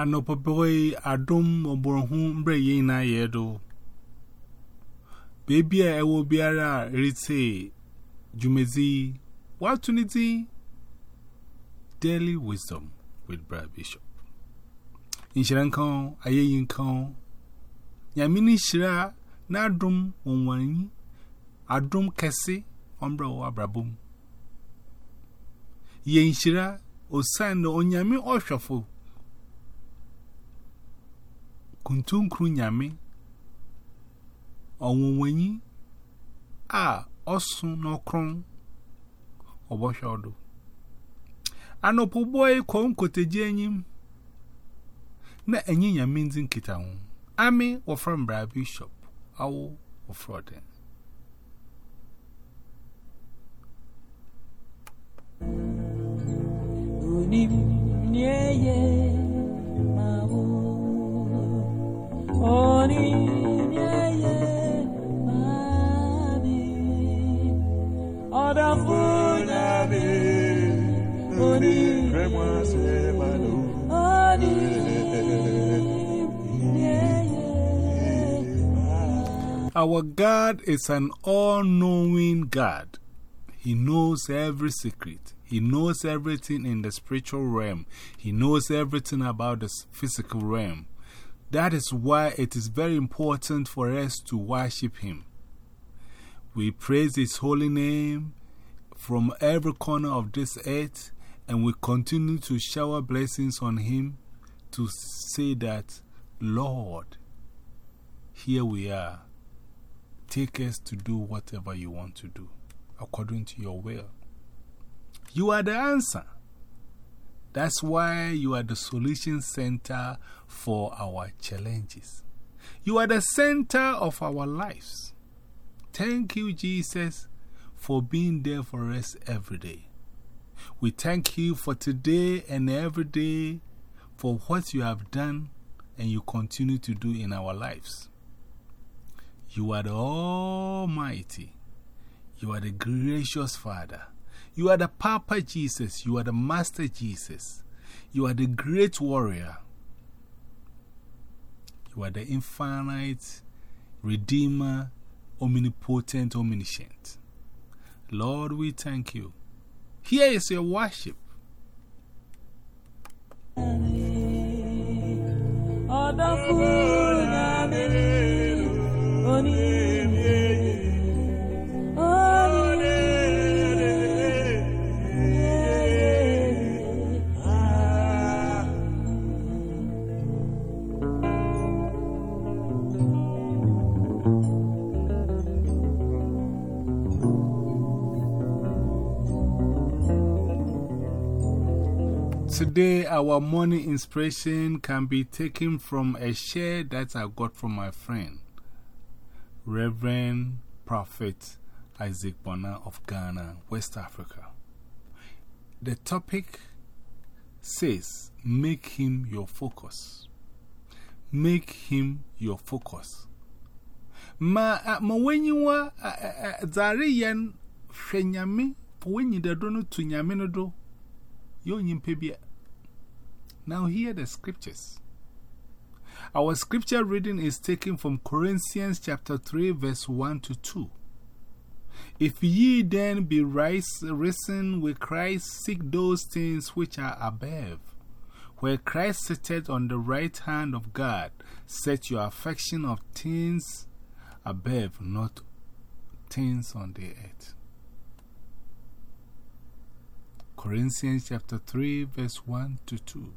anọpọpọghị adọm ọbọrọhụ mbre yi na ya edo beebi a ẹwọ biara rite dwumadi watuniti daily wisdom with brad bishop. Nhyira nka ho ayeyi nka ho nyame ne hyira na adọm ọnwanyi adọm kɛse ɔmbrɛ wɔ abrabɔ mu. Yɛ nhyira osiane na onyame ɔhwɛfo. Kuntunkru nyame ọnwụnwenyi a ọsụ n'ọkron ọbọhwe ọdụ anọpụgbọ ịkọ nkoteji enyim na enyi nyame ndị nkịta hụ amị wọfra mbra bishop awụ wọfra ọdịn Unim nyeye mao Our God is an all knowing God. He knows every secret. He knows everything in the spiritual realm. He knows everything about the physical realm. That is why it is very important for us to worship Him. We praise His holy name from every corner of this earth, and we continue to shower blessings on Him to say that, Lord, here we are. Take us to do whatever you want to do, according to your will. You are the answer. That's why you are the solution center for our challenges. You are the center of our lives. Thank you, Jesus, for being there for us every day. We thank you for today and every day for what you have done and you continue to do in our lives. You are the Almighty. You are the gracious Father. You are the Papa Jesus. You are the Master Jesus. You are the great warrior. You are the infinite Redeemer, omnipotent, omniscient. Lord, we thank you. Here is your worship. Today, our morning inspiration can be taken from a share that I got from my friend, Reverend Prophet Isaac Bonner of Ghana, West Africa. The topic says, Make him your focus. Make him your focus. Ma, ma when you were Zarian, Shenyami, for when you don't to Yaminodo. Now, hear the scriptures. Our scripture reading is taken from Corinthians chapter 3, verse 1 to 2. If ye then be rise, risen with Christ, seek those things which are above, where Christ sitteth on the right hand of God. Set your affection of things above, not things on the earth. Corinthians chapter 3, verse 1 to 2.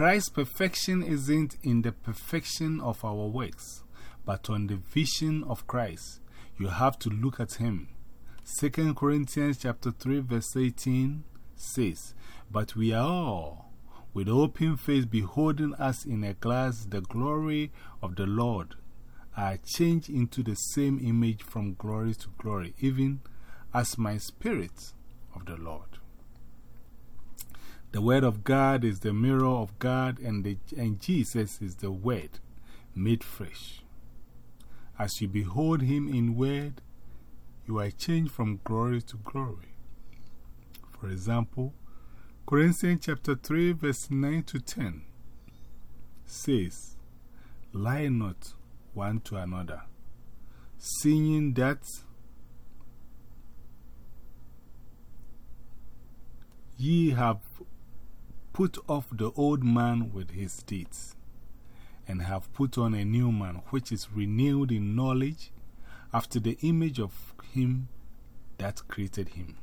Christ's perfection isn't in the perfection of our works, but on the vision of Christ. You have to look at him. 2 Corinthians chapter 3 verse 18 says, But we are all with open face, beholding us in a glass the glory of the Lord, are changed into the same image from glory to glory, even as my spirit of the Lord. The Word of God is the mirror of God, and, the, and Jesus is the Word made fresh. As you behold Him in Word, you are changed from glory to glory. For example, Corinthians chapter 3, verse 9 to 10 says, Lie not one to another, seeing that ye have put off the old man with his deeds, and have put on a new man, which is renewed in knowledge after the image of him that created him.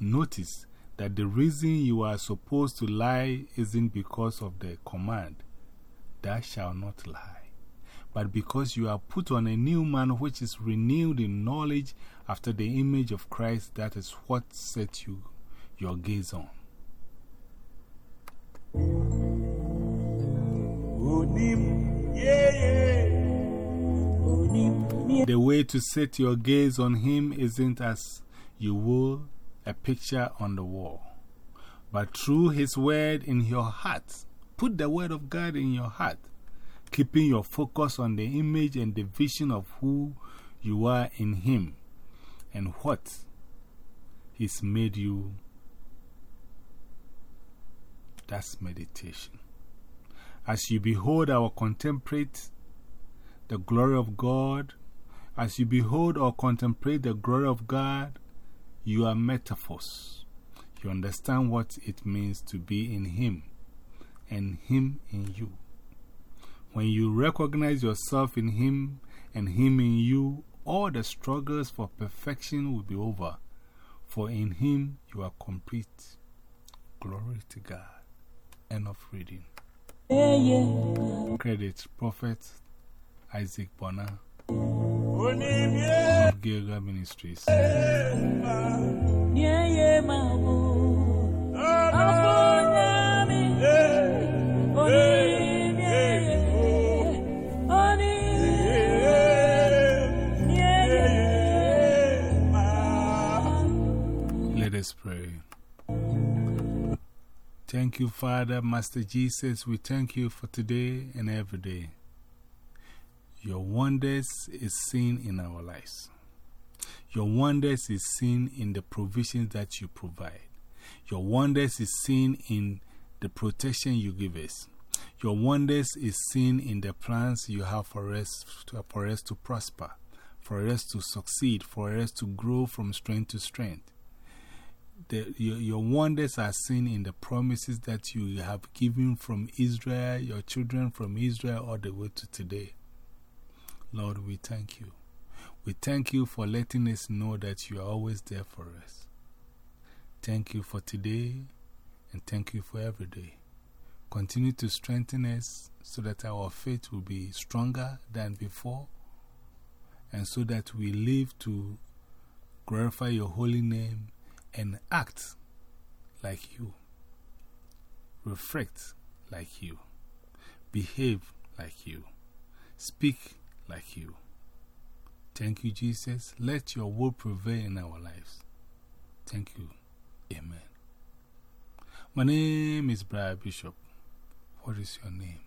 Notice that the reason you are supposed to lie isn't because of the command, Thou shalt not lie, but because you are put on a new man which is renewed in knowledge after the image of Christ. That is what sets you your gaze on. The way to set your gaze on Him isn't as you will a picture on the wall, but through His Word in your heart. Put the Word of God in your heart, keeping your focus on the image and the vision of who you are in Him and what He's made you. That's meditation. As you behold or contemplate the glory of God, as you behold or contemplate the glory of God, you are metaphors. You understand what it means to be in Him and Him in you. When you recognize yourself in Him and Him in you, all the struggles for perfection will be over. For in Him you are complete. Glory to God. End of reading. Credit Prophet Isaac Bonner of Gilgal Ministries. Let us pray. Thank you, Father, Master Jesus. We thank you for today and every day. Your wonders is seen in our lives. Your wonders is seen in the provisions that you provide. Your wonders is seen in the protection you give us. Your wonders is seen in the plans you have for us, for us to prosper, for us to succeed, for us to grow from strength to strength. The, your, your wonders are seen in the promises that you have given from Israel, your children from Israel, all the way to today. Lord, we thank you. We thank you for letting us know that you are always there for us. Thank you for today and thank you for every day. Continue to strengthen us so that our faith will be stronger than before and so that we live to glorify your holy name and act like you, reflect like you, behave like you, speak like you. Thank you, Jesus. Let your will prevail in our lives. Thank you. Amen. My name is Brian Bishop. What is your name?